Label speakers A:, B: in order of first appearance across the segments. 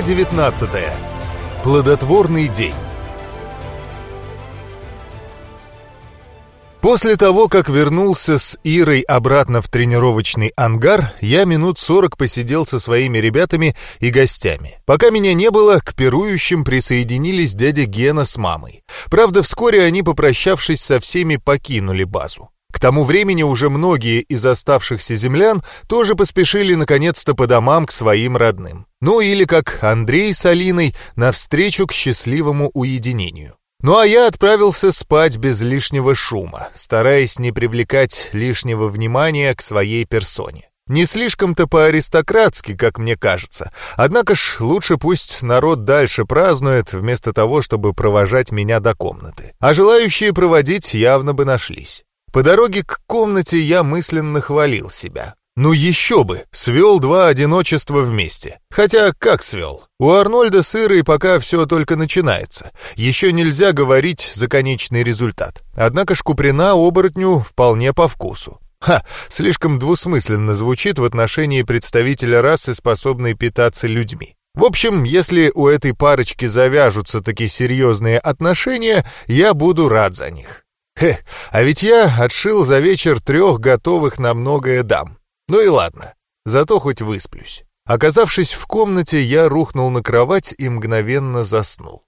A: Глава 19. Плодотворный день. После того, как вернулся с Ирой обратно в тренировочный ангар, я минут сорок посидел со своими ребятами и гостями. Пока меня не было, к пирующим присоединились дядя Гена с мамой. Правда, вскоре они, попрощавшись со всеми, покинули базу. К тому времени уже многие из оставшихся землян тоже поспешили наконец-то по домам к своим родным. Ну или как Андрей с Алиной навстречу к счастливому уединению. Ну а я отправился спать без лишнего шума, стараясь не привлекать лишнего внимания к своей персоне. Не слишком-то по-аристократски, как мне кажется. Однако ж лучше пусть народ дальше празднует, вместо того, чтобы провожать меня до комнаты. А желающие проводить явно бы нашлись. По дороге к комнате я мысленно хвалил себя. Ну еще бы, свел два одиночества вместе. Хотя как свел? У Арнольда с Ирой пока все только начинается. Еще нельзя говорить за конечный результат. Однако Шкуприна оборотню вполне по вкусу. Ха, слишком двусмысленно звучит в отношении представителя расы, способной питаться людьми. В общем, если у этой парочки завяжутся такие серьезные отношения, я буду рад за них. Хе, а ведь я отшил за вечер трех готовых на многое дам. Ну и ладно, зато хоть высплюсь. Оказавшись в комнате, я рухнул на кровать и мгновенно заснул.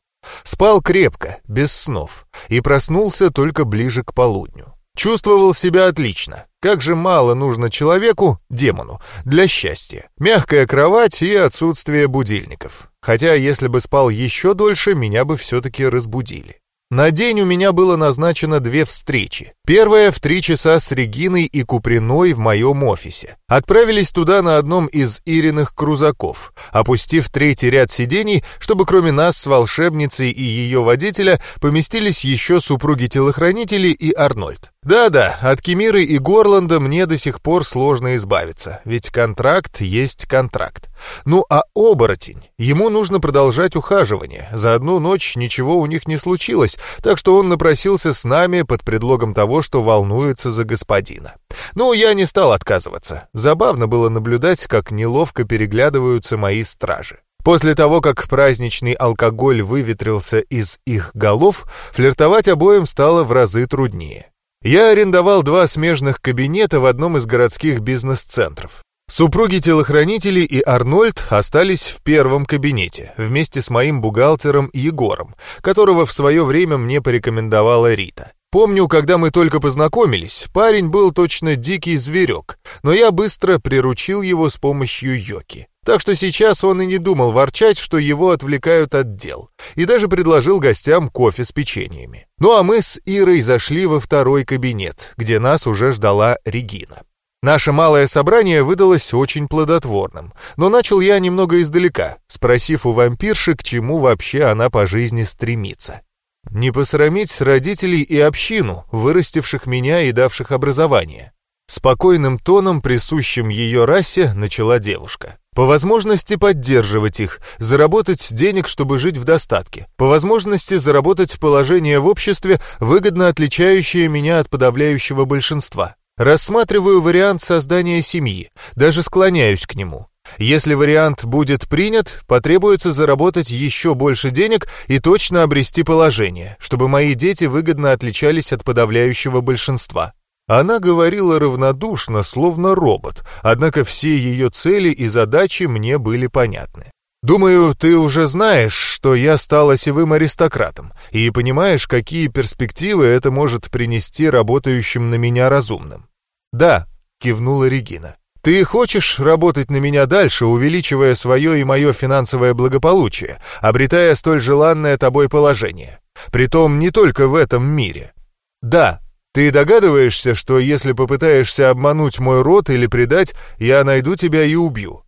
A: Спал крепко, без снов, и проснулся только ближе к полудню. Чувствовал себя отлично. Как же мало нужно человеку, демону, для счастья. Мягкая кровать и отсутствие будильников. Хотя, если бы спал еще дольше, меня бы все-таки разбудили. На день у меня было назначено две встречи. Первая в три часа с Региной и Куприной в моем офисе. Отправились туда на одном из Ириных крузаков, опустив третий ряд сидений, чтобы кроме нас с волшебницей и ее водителя поместились еще супруги-телохранители и Арнольд. Да-да, от Кемиры и Горланда мне до сих пор сложно избавиться, ведь контракт есть контракт. Ну а оборотень, ему нужно продолжать ухаживание. За одну ночь ничего у них не случилось, так что он напросился с нами под предлогом того, что волнуется за господина. Ну, я не стал отказываться. Забавно было наблюдать, как неловко переглядываются мои стражи. После того, как праздничный алкоголь выветрился из их голов, флиртовать обоим стало в разы труднее. Я арендовал два смежных кабинета в одном из городских бизнес-центров. Супруги-телохранители и Арнольд остались в первом кабинете вместе с моим бухгалтером Егором, которого в свое время мне порекомендовала Рита. Помню, когда мы только познакомились, парень был точно дикий зверек, но я быстро приручил его с помощью Йоки. Так что сейчас он и не думал ворчать, что его отвлекают от дел, и даже предложил гостям кофе с печеньями. Ну а мы с Ирой зашли во второй кабинет, где нас уже ждала Регина. Наше малое собрание выдалось очень плодотворным, но начал я немного издалека, спросив у вампирши, к чему вообще она по жизни стремится. Не посрамить родителей и общину, вырастивших меня и давших образование. Спокойным тоном, присущим ее расе, начала девушка. По возможности поддерживать их, заработать денег, чтобы жить в достатке. По возможности заработать положение в обществе, выгодно отличающее меня от подавляющего большинства. Рассматриваю вариант создания семьи, даже склоняюсь к нему. Если вариант будет принят, потребуется заработать еще больше денег и точно обрести положение, чтобы мои дети выгодно отличались от подавляющего большинства. Она говорила равнодушно, словно робот, однако все ее цели и задачи мне были понятны. «Думаю, ты уже знаешь, что я стал осевым аристократом, и понимаешь, какие перспективы это может принести работающим на меня разумным». «Да», — кивнула Регина. «Ты хочешь работать на меня дальше, увеличивая свое и мое финансовое благополучие, обретая столь желанное тобой положение? Притом не только в этом мире». «Да», ты догадываешься, что если попытаешься обмануть мой род или предать, я найду тебя и убью?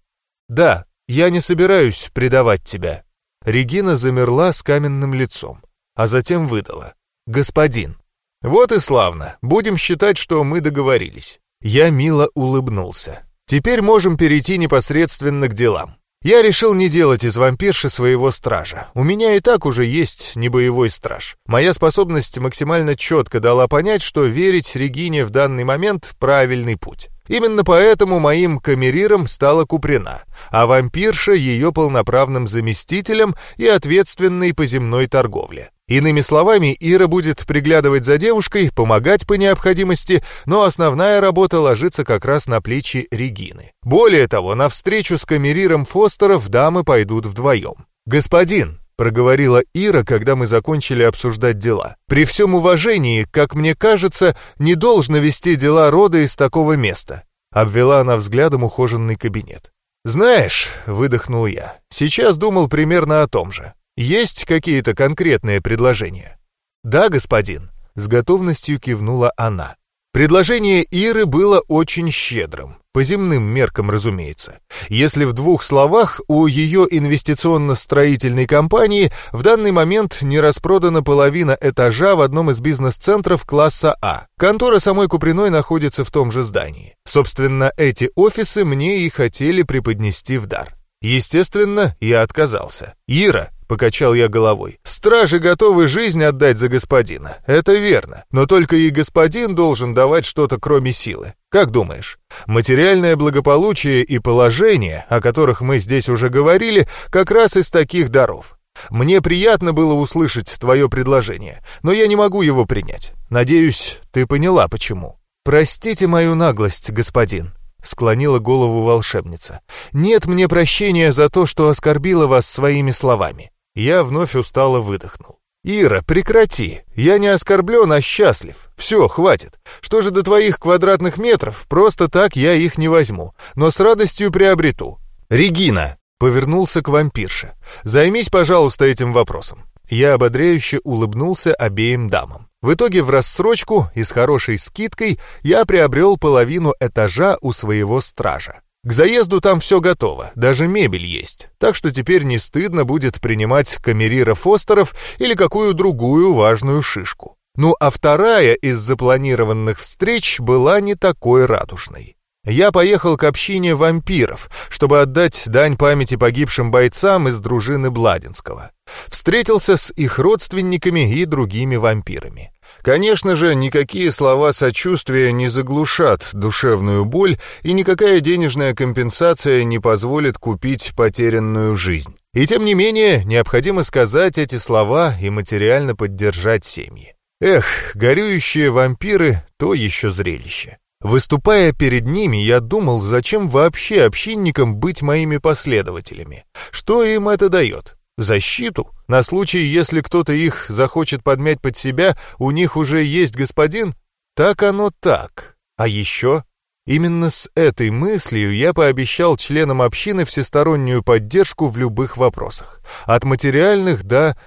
A: Да, я не собираюсь предавать тебя. Регина замерла с каменным лицом, а затем выдала. Господин. Вот и славно. Будем считать, что мы договорились. Я мило улыбнулся. Теперь можем перейти непосредственно к делам. Я решил не делать из вампирши своего стража. У меня и так уже есть небоевой страж. Моя способность максимально четко дала понять, что верить Регине в данный момент — правильный путь. Именно поэтому моим камериром стала Куприна, а вампирша ее полноправным заместителем и ответственной по земной торговле. Иными словами, Ира будет приглядывать за девушкой, помогать по необходимости, но основная работа ложится как раз на плечи Регины. Более того, на встречу с камериром Фостеров дамы пойдут вдвоем. «Господин», — проговорила Ира, когда мы закончили обсуждать дела. «При всем уважении, как мне кажется, не должно вести дела рода из такого места». Обвела она взглядом ухоженный кабинет. «Знаешь», — выдохнул я, — «сейчас думал примерно о том же. Есть какие-то конкретные предложения?» «Да, господин», — с готовностью кивнула она. Предложение Иры было очень щедрым, по земным меркам, разумеется. Если в двух словах, у ее инвестиционно-строительной компании в данный момент не распродана половина этажа в одном из бизнес-центров класса А. Контора самой Куприной находится в том же здании. Собственно, эти офисы мне и хотели преподнести в дар. Естественно, я отказался. «Ира, — покачал я головой. «Стражи готовы жизнь отдать за господина. Это верно. Но только и господин должен давать что-то кроме силы. Как думаешь? Материальное благополучие и положение, о которых мы здесь уже говорили, как раз из таких даров. Мне приятно было услышать твое предложение, но я не могу его принять. Надеюсь, ты поняла, почему». «Простите мою наглость, господин», — склонила голову волшебница. «Нет мне прощения за то, что оскорбила вас своими словами. Я вновь устало выдохнул. «Ира, прекрати! Я не оскорблен, а счастлив. Все, хватит. Что же до твоих квадратных метров? Просто так я их не возьму, но с радостью приобрету». «Регина!» — повернулся к вампирше. «Займись, пожалуйста, этим вопросом». Я ободряюще улыбнулся обеим дамам. В итоге в рассрочку и с хорошей скидкой я приобрел половину этажа у своего стража. К заезду там все готово, даже мебель есть, так что теперь не стыдно будет принимать камерира Фостеров или какую другую важную шишку. Ну а вторая из запланированных встреч была не такой радужной. Я поехал к общине вампиров, чтобы отдать дань памяти погибшим бойцам из дружины Бладинского. Встретился с их родственниками и другими вампирами. Конечно же, никакие слова сочувствия не заглушат душевную боль, и никакая денежная компенсация не позволит купить потерянную жизнь. И тем не менее, необходимо сказать эти слова и материально поддержать семьи. Эх, горюющие вампиры — то еще зрелище. Выступая перед ними, я думал, зачем вообще общинникам быть моими последователями? Что им это дает? Защиту? На случай, если кто-то их захочет подмять под себя, у них уже есть господин? Так оно так. А еще? Именно с этой мыслью я пообещал членам общины всестороннюю поддержку в любых вопросах. От материальных до...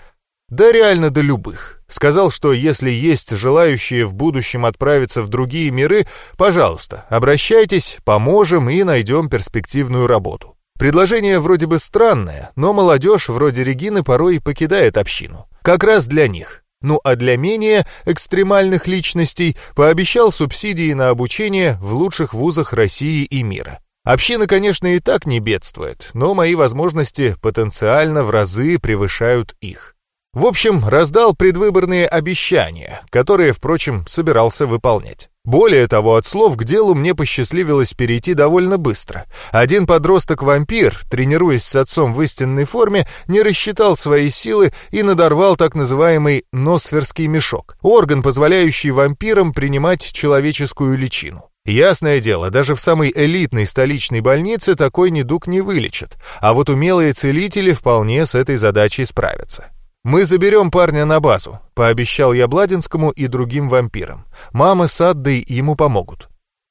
A: да реально до любых. Сказал, что если есть желающие в будущем отправиться в другие миры, пожалуйста, обращайтесь, поможем и найдем перспективную работу. Предложение вроде бы странное, но молодежь вроде Регины порой покидает общину. Как раз для них. Ну а для менее экстремальных личностей пообещал субсидии на обучение в лучших вузах России и мира. Община, конечно, и так не бедствует, но мои возможности потенциально в разы превышают их. В общем, раздал предвыборные обещания, которые, впрочем, собирался выполнять. Более того, от слов к делу мне посчастливилось перейти довольно быстро. Один подросток-вампир, тренируясь с отцом в истинной форме, не рассчитал свои силы и надорвал так называемый носферский мешок, орган, позволяющий вампирам принимать человеческую личину. Ясное дело, даже в самой элитной столичной больнице такой недуг не вылечат, а вот умелые целители вполне с этой задачей справятся. «Мы заберем парня на базу», — пообещал я Бладинскому и другим вампирам. «Мама с Аддой ему помогут».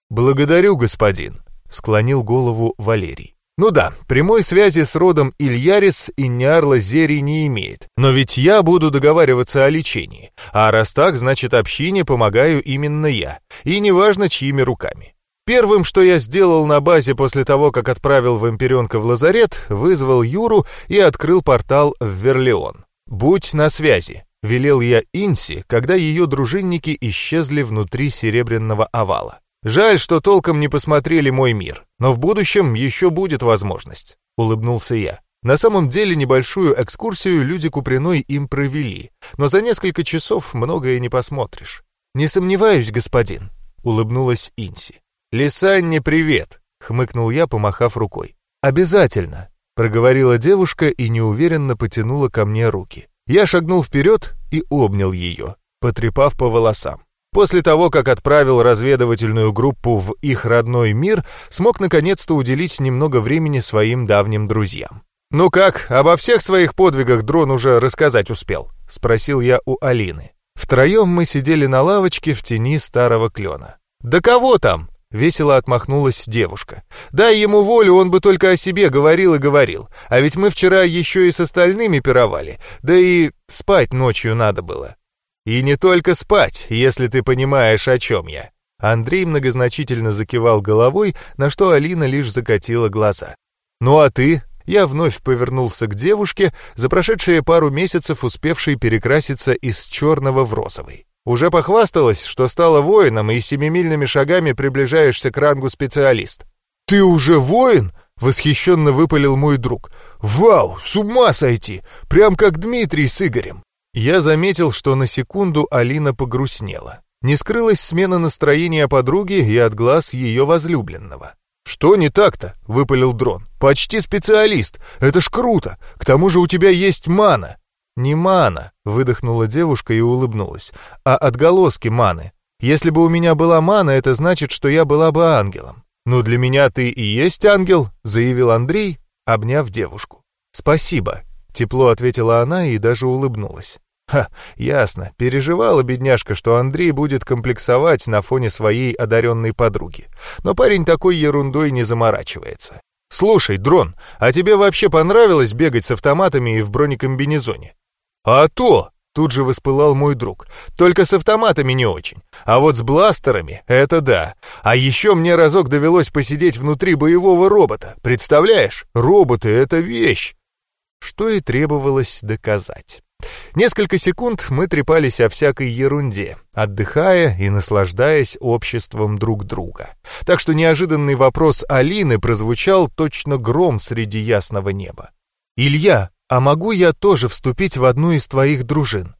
A: «Благодарю, господин», — склонил голову Валерий. Ну да, прямой связи с родом Ильярис и Нярла Зери не имеет. Но ведь я буду договариваться о лечении. А раз так, значит общине помогаю именно я. И неважно, чьими руками. Первым, что я сделал на базе после того, как отправил вампиренка в лазарет, вызвал Юру и открыл портал в Верлеон. «Будь на связи», — велел я Инси, когда ее дружинники исчезли внутри серебряного овала. «Жаль, что толком не посмотрели мой мир, но в будущем еще будет возможность», — улыбнулся я. На самом деле небольшую экскурсию люди Куприной им провели, но за несколько часов многое не посмотришь. «Не сомневаюсь, господин», — улыбнулась Инси. Лисанне привет!» — хмыкнул я, помахав рукой. «Обязательно!» — проговорила девушка и неуверенно потянула ко мне руки. Я шагнул вперед и обнял ее, потрепав по волосам. После того, как отправил разведывательную группу в их родной мир, смог наконец-то уделить немного времени своим давним друзьям. «Ну как, обо всех своих подвигах дрон уже рассказать успел?» — спросил я у Алины. Втроем мы сидели на лавочке в тени старого клена. «Да кого там?» — весело отмахнулась девушка. «Дай ему волю, он бы только о себе говорил и говорил. А ведь мы вчера еще и с остальными пировали, да и спать ночью надо было». «И не только спать, если ты понимаешь, о чем я». Андрей многозначительно закивал головой, на что Алина лишь закатила глаза. «Ну а ты?» Я вновь повернулся к девушке, за прошедшие пару месяцев успевшей перекраситься из черного в розовый. Уже похвасталась, что стала воином и семимильными шагами приближаешься к рангу специалист. «Ты уже воин?» — восхищенно выпалил мой друг. «Вау, с ума сойти! Прям как Дмитрий с Игорем!» Я заметил, что на секунду Алина погрустнела. Не скрылась смена настроения подруги и от глаз ее возлюбленного. «Что не так-то?» — выпалил дрон. «Почти специалист. Это ж круто. К тому же у тебя есть мана». «Не мана», — выдохнула девушка и улыбнулась, «а отголоски маны. Если бы у меня была мана, это значит, что я была бы ангелом». «Ну, для меня ты и есть ангел», — заявил Андрей, обняв девушку. «Спасибо», — тепло ответила она и даже улыбнулась. Ха, ясно, переживала бедняжка, что Андрей будет комплексовать на фоне своей одаренной подруги. Но парень такой ерундой не заморачивается. «Слушай, дрон, а тебе вообще понравилось бегать с автоматами и в бронекомбинезоне?» «А то!» — тут же воспылал мой друг. «Только с автоматами не очень. А вот с бластерами — это да. А еще мне разок довелось посидеть внутри боевого робота. Представляешь? Роботы — это вещь!» Что и требовалось доказать. Несколько секунд мы трепались о всякой ерунде, отдыхая и наслаждаясь обществом друг друга. Так что неожиданный вопрос Алины прозвучал точно гром среди ясного неба. «Илья, а могу я тоже вступить в одну из твоих дружин?»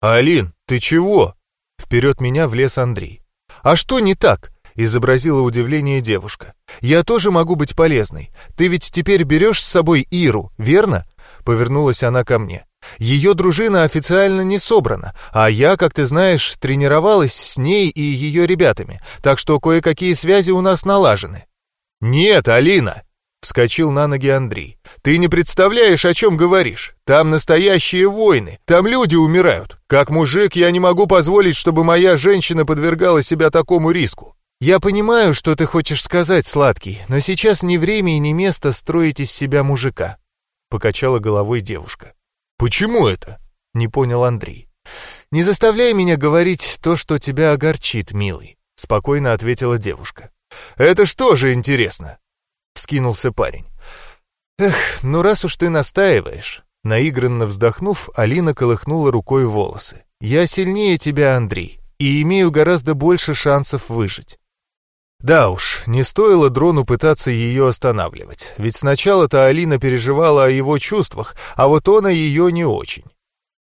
A: «Алин, ты чего?» Вперед меня влез Андрей. «А что не так?» — изобразила удивление девушка. «Я тоже могу быть полезной. Ты ведь теперь берешь с собой Иру, верно?» Повернулась она ко мне. Ее дружина официально не собрана, а я, как ты знаешь, тренировалась с ней и ее ребятами, так что кое-какие связи у нас налажены». «Нет, Алина!» — вскочил на ноги Андрей. «Ты не представляешь, о чем говоришь. Там настоящие войны, там люди умирают. Как мужик я не могу позволить, чтобы моя женщина подвергала себя такому риску». «Я понимаю, что ты хочешь сказать, сладкий, но сейчас не время и не место строить из себя мужика», — покачала головой девушка. «Почему это?» — не понял Андрей. «Не заставляй меня говорить то, что тебя огорчит, милый», — спокойно ответила девушка. «Это что же интересно?» — вскинулся парень. «Эх, ну раз уж ты настаиваешь...» Наигранно вздохнув, Алина колыхнула рукой волосы. «Я сильнее тебя, Андрей, и имею гораздо больше шансов выжить. Да уж, не стоило дрону пытаться ее останавливать, ведь сначала-то Алина переживала о его чувствах, а вот он о ее не очень.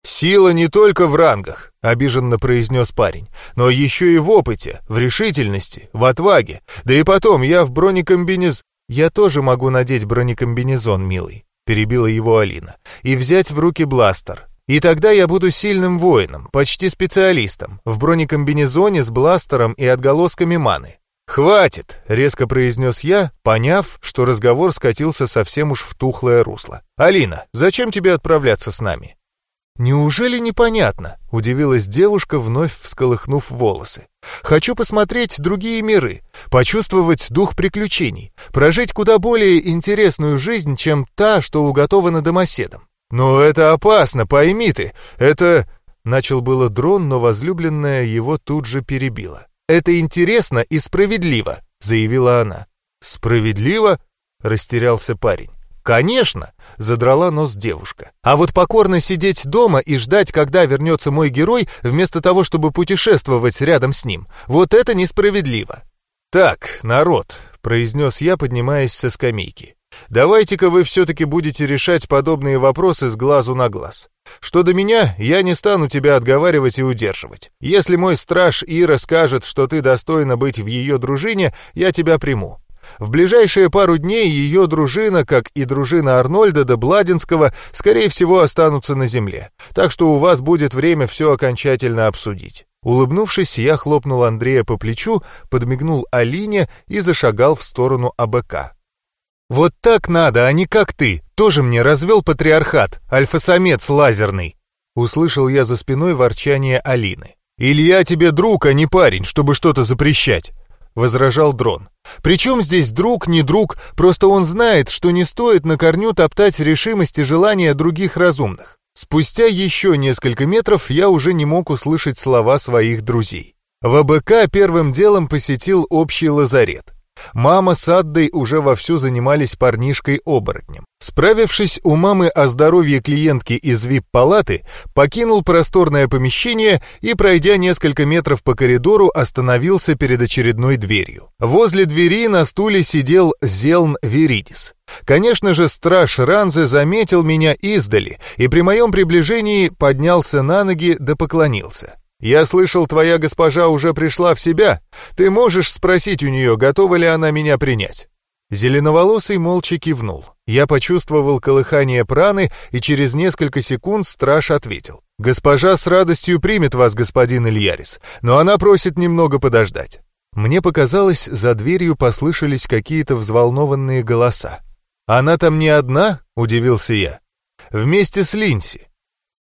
A: «Сила не только в рангах», — обиженно произнес парень, «но еще и в опыте, в решительности, в отваге. Да и потом, я в бронекомбинез...» «Я тоже могу надеть бронекомбинезон, милый», — перебила его Алина, «и взять в руки бластер. И тогда я буду сильным воином, почти специалистом, в бронекомбинезоне с бластером и отголосками маны. «Хватит!» — резко произнес я, поняв, что разговор скатился совсем уж в тухлое русло. «Алина, зачем тебе отправляться с нами?» «Неужели непонятно?» — удивилась девушка, вновь всколыхнув волосы. «Хочу посмотреть другие миры, почувствовать дух приключений, прожить куда более интересную жизнь, чем та, что уготована домоседом. Но это опасно, пойми ты, это...» Начал было дрон, но возлюбленная его тут же перебила. «Это интересно и справедливо», — заявила она. «Справедливо?» — растерялся парень. «Конечно!» — задрала нос девушка. «А вот покорно сидеть дома и ждать, когда вернется мой герой, вместо того, чтобы путешествовать рядом с ним, вот это несправедливо!» «Так, народ!» — произнес я, поднимаясь со скамейки. «Давайте-ка вы все-таки будете решать подобные вопросы с глазу на глаз. Что до меня, я не стану тебя отговаривать и удерживать. Если мой страж Ира скажет, что ты достойна быть в ее дружине, я тебя приму. В ближайшие пару дней ее дружина, как и дружина Арнольда до Бладинского, скорее всего останутся на земле. Так что у вас будет время все окончательно обсудить. Улыбнувшись, я хлопнул Андрея по плечу, подмигнул Алине и зашагал в сторону АБК. «Вот так надо, а не как ты. Тоже мне развел патриархат, альфа-самец лазерный!» Услышал я за спиной ворчание Алины. «Илья тебе друг, а не парень, чтобы что-то запрещать!» Возражал дрон. «Причем здесь друг, не друг, просто он знает, что не стоит на корню топтать решимость и желания других разумных. Спустя еще несколько метров я уже не мог услышать слова своих друзей. В АБК первым делом посетил общий лазарет. Мама с Аддой уже вовсю занимались парнишкой-оборотнем. Справившись у мамы о здоровье клиентки из вип-палаты, покинул просторное помещение и, пройдя несколько метров по коридору, остановился перед очередной дверью. Возле двери на стуле сидел Зелн Веридис. Конечно же, страж Ранзы заметил меня издали и при моем приближении поднялся на ноги да поклонился. «Я слышал, твоя госпожа уже пришла в себя. Ты можешь спросить у нее, готова ли она меня принять?» Зеленоволосый молча кивнул. Я почувствовал колыхание праны, и через несколько секунд страж ответил. «Госпожа с радостью примет вас, господин Ильярис, но она просит немного подождать». Мне показалось, за дверью послышались какие-то взволнованные голоса. «Она там не одна?» — удивился я. «Вместе с Линси».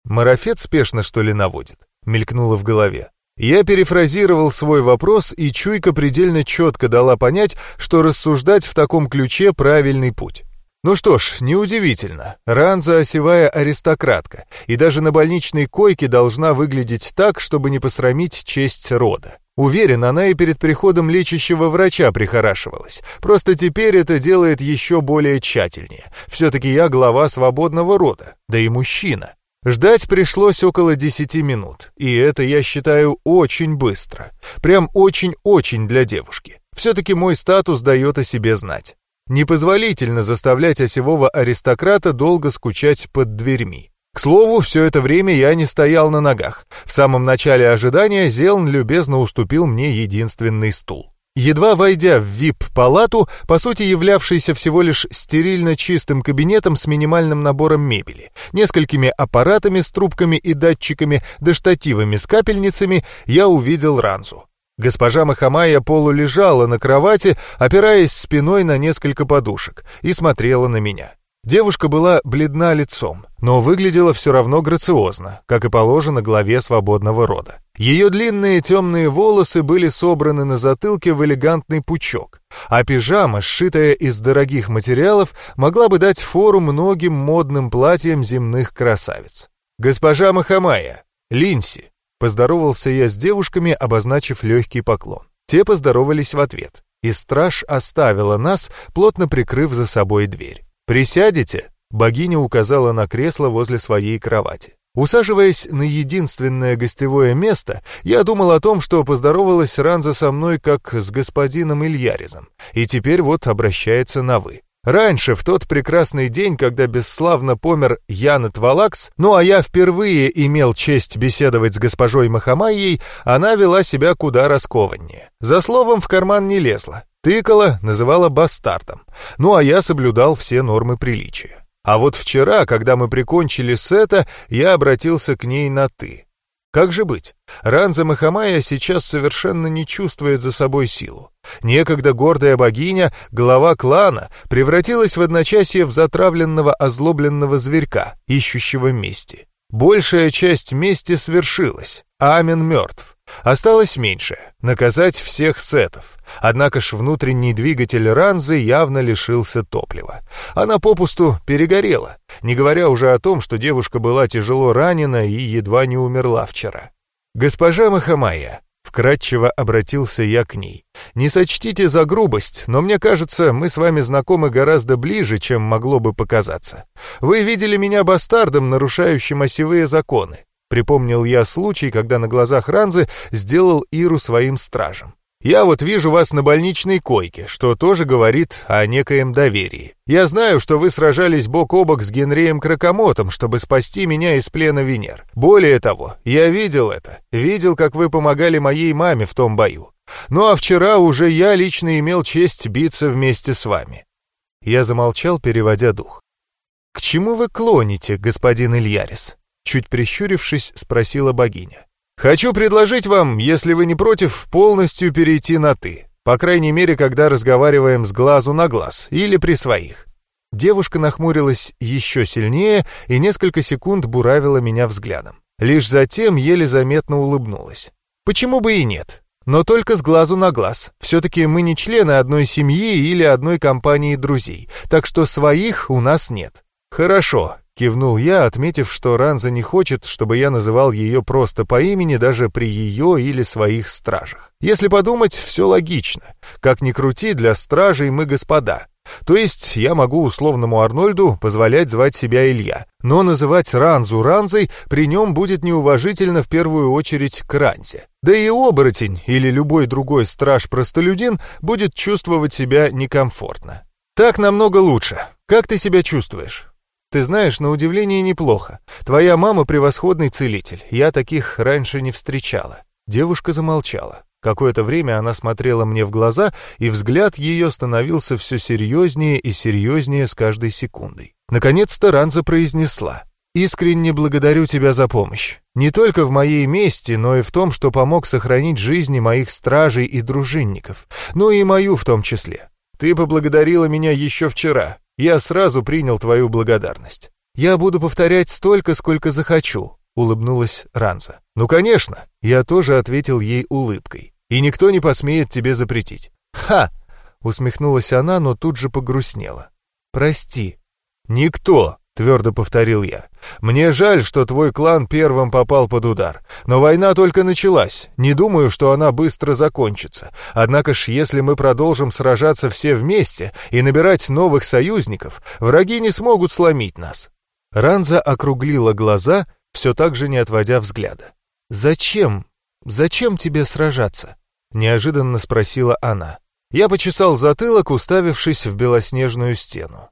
A: Марафет спешно, что ли, наводит? Мелькнуло в голове. Я перефразировал свой вопрос, и чуйка предельно четко дала понять, что рассуждать в таком ключе правильный путь. Ну что ж, неудивительно. Ранза осевая аристократка, и даже на больничной койке должна выглядеть так, чтобы не посрамить честь рода. Уверен, она и перед приходом лечащего врача прихорашивалась. Просто теперь это делает еще более тщательнее. Все-таки я глава свободного рода, да и мужчина. Ждать пришлось около 10 минут, и это я считаю очень быстро. Прям очень-очень для девушки. Все-таки мой статус дает о себе знать. Непозволительно заставлять осевого аристократа долго скучать под дверьми. К слову, все это время я не стоял на ногах. В самом начале ожидания Зелн любезно уступил мне единственный стул. Едва войдя в VIP-палату, по сути являвшейся всего лишь стерильно чистым кабинетом с минимальным набором мебели, несколькими аппаратами с трубками и датчиками, да штативами с капельницами, я увидел Ранзу. Госпожа Махамая полулежала на кровати, опираясь спиной на несколько подушек, и смотрела на меня. Девушка была бледна лицом, но выглядела все равно грациозно, как и положено главе свободного рода. Ее длинные темные волосы были собраны на затылке в элегантный пучок, а пижама, сшитая из дорогих материалов, могла бы дать фору многим модным платьям земных красавиц. «Госпожа Махамая, Линси!» Поздоровался я с девушками, обозначив легкий поклон. Те поздоровались в ответ, и страж оставила нас, плотно прикрыв за собой дверь. «Присядете?» — богиня указала на кресло возле своей кровати. Усаживаясь на единственное гостевое место, я думал о том, что поздоровалась Ранза со мной как с господином Ильяризом, и теперь вот обращается на «вы». Раньше, в тот прекрасный день, когда бесславно помер Янет Валакс, ну а я впервые имел честь беседовать с госпожой Махамайей, она вела себя куда раскованнее. За словом в карман не лезла, тыкала, называла бастардом, ну а я соблюдал все нормы приличия. А вот вчера, когда мы прикончили Сета, я обратился к ней на «ты». Как же быть? Ранза Махамая сейчас совершенно не чувствует за собой силу. Некогда гордая богиня, глава клана, превратилась в одночасье в затравленного озлобленного зверька, ищущего мести. Большая часть мести свершилась. Амин мертв. Осталось меньшее — наказать всех сетов. Однако ж внутренний двигатель Ранзы явно лишился топлива. Она попусту перегорела, не говоря уже о том, что девушка была тяжело ранена и едва не умерла вчера. «Госпожа Махамая», — вкратчиво обратился я к ней, — «не сочтите за грубость, но мне кажется, мы с вами знакомы гораздо ближе, чем могло бы показаться. Вы видели меня бастардом, нарушающим осевые законы. Припомнил я случай, когда на глазах Ранзы сделал Иру своим стражем. Я вот вижу вас на больничной койке, что тоже говорит о некоем доверии. Я знаю, что вы сражались бок о бок с Генрием Кракомотом, чтобы спасти меня из плена Венер. Более того, я видел это. Видел, как вы помогали моей маме в том бою. Ну а вчера уже я лично имел честь биться вместе с вами». Я замолчал, переводя дух. «К чему вы клоните, господин Ильярис?» Чуть прищурившись, спросила богиня. «Хочу предложить вам, если вы не против, полностью перейти на «ты». По крайней мере, когда разговариваем с глазу на глаз или при своих». Девушка нахмурилась еще сильнее и несколько секунд буравила меня взглядом. Лишь затем еле заметно улыбнулась. «Почему бы и нет? Но только с глазу на глаз. Все-таки мы не члены одной семьи или одной компании друзей, так что своих у нас нет». «Хорошо», Кивнул я, отметив, что Ранза не хочет, чтобы я называл ее просто по имени даже при ее или своих стражах. Если подумать, все логично. Как ни крути, для стражей мы господа. То есть я могу условному Арнольду позволять звать себя Илья, но называть Ранзу Ранзой при нем будет неуважительно в первую очередь к Ранзе. Да и оборотень или любой другой страж-простолюдин будет чувствовать себя некомфортно. Так намного лучше. Как ты себя чувствуешь? Ты знаешь, на удивление неплохо. Твоя мама превосходный целитель. Я таких раньше не встречала. Девушка замолчала. Какое-то время она смотрела мне в глаза, и взгляд ее становился все серьезнее и серьезнее с каждой секундой. Наконец-то Ранза произнесла. «Искренне благодарю тебя за помощь. Не только в моей мести, но и в том, что помог сохранить жизни моих стражей и дружинников, но и мою в том числе. Ты поблагодарила меня еще вчера, я сразу принял твою благодарность. Я буду повторять столько, сколько захочу, улыбнулась Ранза. Ну, конечно, я тоже ответил ей улыбкой. И никто не посмеет тебе запретить. Ха! усмехнулась она, но тут же погрустнела. Прости. Никто, твердо повторил я. «Мне жаль, что твой клан первым попал под удар. Но война только началась. Не думаю, что она быстро закончится. Однако ж, если мы продолжим сражаться все вместе и набирать новых союзников, враги не смогут сломить нас». Ранза округлила глаза, все так же не отводя взгляда. «Зачем? Зачем тебе сражаться?» — неожиданно спросила она. Я почесал затылок, уставившись в белоснежную стену.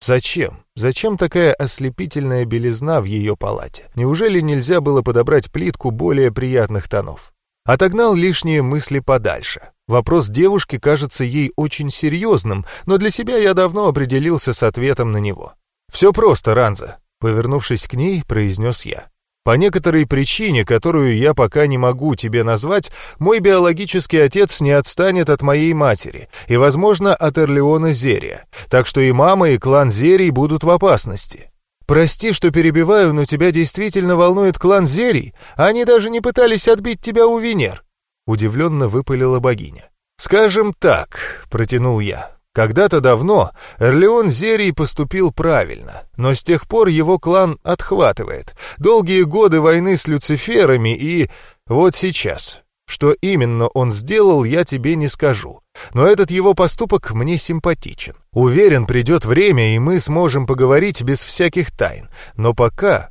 A: Зачем? Зачем такая ослепительная белизна в ее палате? Неужели нельзя было подобрать плитку более приятных тонов? Отогнал лишние мысли подальше. Вопрос девушки кажется ей очень серьезным, но для себя я давно определился с ответом на него. «Все просто, Ранза», — повернувшись к ней, произнес я. По некоторой причине, которую я пока не могу тебе назвать, мой биологический отец не отстанет от моей матери и, возможно, от Эрлеона Зерия, так что и мама, и клан Зерий будут в опасности. Прости, что перебиваю, но тебя действительно волнует клан Зерий? Они даже не пытались отбить тебя у Венер. Удивленно выпалила богиня. «Скажем так», — протянул я, когда-то давно Эрлеон Зерий поступил правильно, но с тех пор его клан отхватывает. Долгие годы войны с Люциферами и... вот сейчас. Что именно он сделал, я тебе не скажу. Но этот его поступок мне симпатичен. Уверен, придет время, и мы сможем поговорить без всяких тайн. Но пока...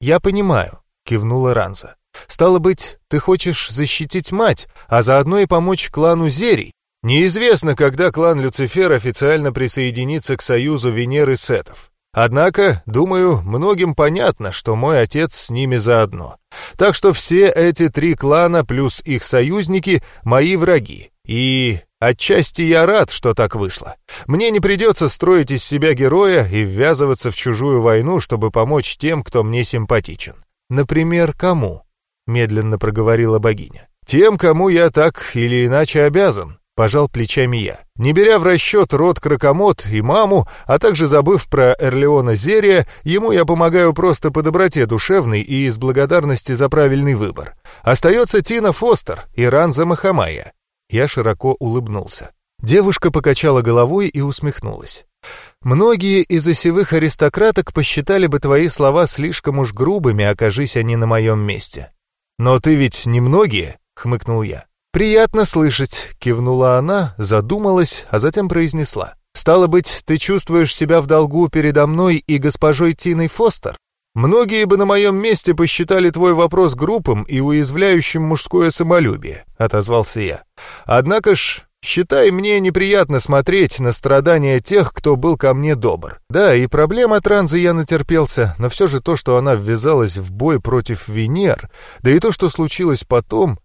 A: «Я понимаю», — кивнула Ранза. «Стало быть, ты хочешь защитить мать, а заодно и помочь клану Зерий, Неизвестно, когда клан Люцифер официально присоединится к союзу Венеры Сетов. Однако, думаю, многим понятно, что мой отец с ними заодно. Так что все эти три клана плюс их союзники — мои враги. И отчасти я рад, что так вышло. Мне не придется строить из себя героя и ввязываться в чужую войну, чтобы помочь тем, кто мне симпатичен. Например, кому? Медленно проговорила богиня. Тем, кому я так или иначе обязан. Пожал плечами я. Не беря в расчет род Кракомот и маму, а также забыв про Эрлеона Зерия, ему я помогаю просто по доброте душевной и из благодарности за правильный выбор. Остается Тина Фостер и Ранза Махамая. Я широко улыбнулся. Девушка покачала головой и усмехнулась. «Многие из осевых аристократок посчитали бы твои слова слишком уж грубыми, окажись они на моем месте». «Но ты ведь не многие?» — хмыкнул я. «Приятно слышать», — кивнула она, задумалась, а затем произнесла. «Стало быть, ты чувствуешь себя в долгу передо мной и госпожой Тиной Фостер?» «Многие бы на моем месте посчитали твой вопрос грубым и уязвляющим мужское самолюбие», — отозвался я. «Однако ж, считай, мне неприятно смотреть на страдания тех, кто был ко мне добр. Да, и проблем от я натерпелся, но все же то, что она ввязалась в бой против Венер, да и то, что случилось потом...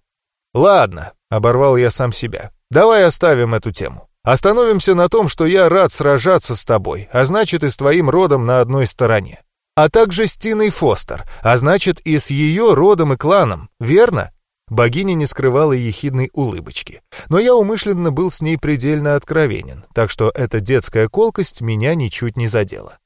A: Ладно, — оборвал я сам себя, — давай оставим эту тему. Остановимся на том, что я рад сражаться с тобой, а значит и с твоим родом на одной стороне а также с Тиной Фостер, а значит и с ее родом и кланом, верно? Богиня не скрывала ехидной улыбочки, но я умышленно был с ней предельно откровенен, так что эта детская колкость меня ничуть не задела.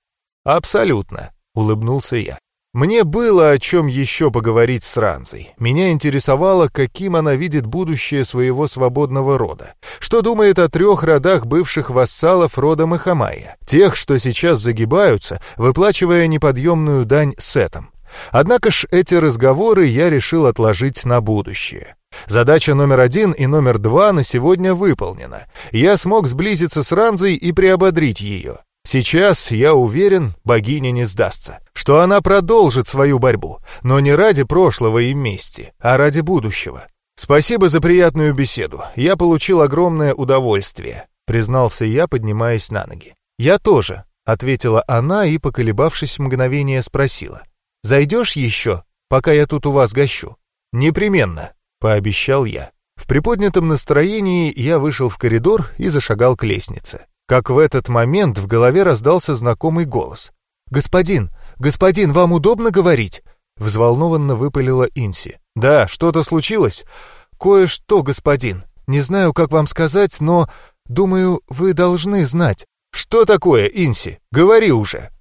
A: «Абсолютно», — улыбнулся я. Мне было о чем еще поговорить с Ранзой. Меня интересовало, каким она видит будущее своего свободного рода. Что думает о трех родах бывших вассалов рода Махамая. Тех, что сейчас загибаются, выплачивая неподъемную дань сетам. Однако ж эти разговоры я решил отложить на будущее. Задача номер один и номер два на сегодня выполнена. Я смог сблизиться с Ранзой и приободрить ее. Сейчас, я уверен, богиня не сдастся, что она продолжит свою борьбу, но не ради прошлого и мести, а ради будущего. Спасибо за приятную беседу, я получил огромное удовольствие, признался я, поднимаясь на ноги. Я тоже, ответила она и, поколебавшись мгновение, спросила. Зайдешь еще, пока я тут у вас гощу? Непременно, пообещал я. В приподнятом настроении я вышел в коридор и зашагал к лестнице как в этот момент в голове раздался знакомый голос. «Господин, господин, вам удобно говорить?» Взволнованно выпалила Инси. «Да, что-то случилось?» «Кое-что, господин. Не знаю, как вам сказать, но, думаю, вы должны знать». «Что такое, Инси? Говори уже!»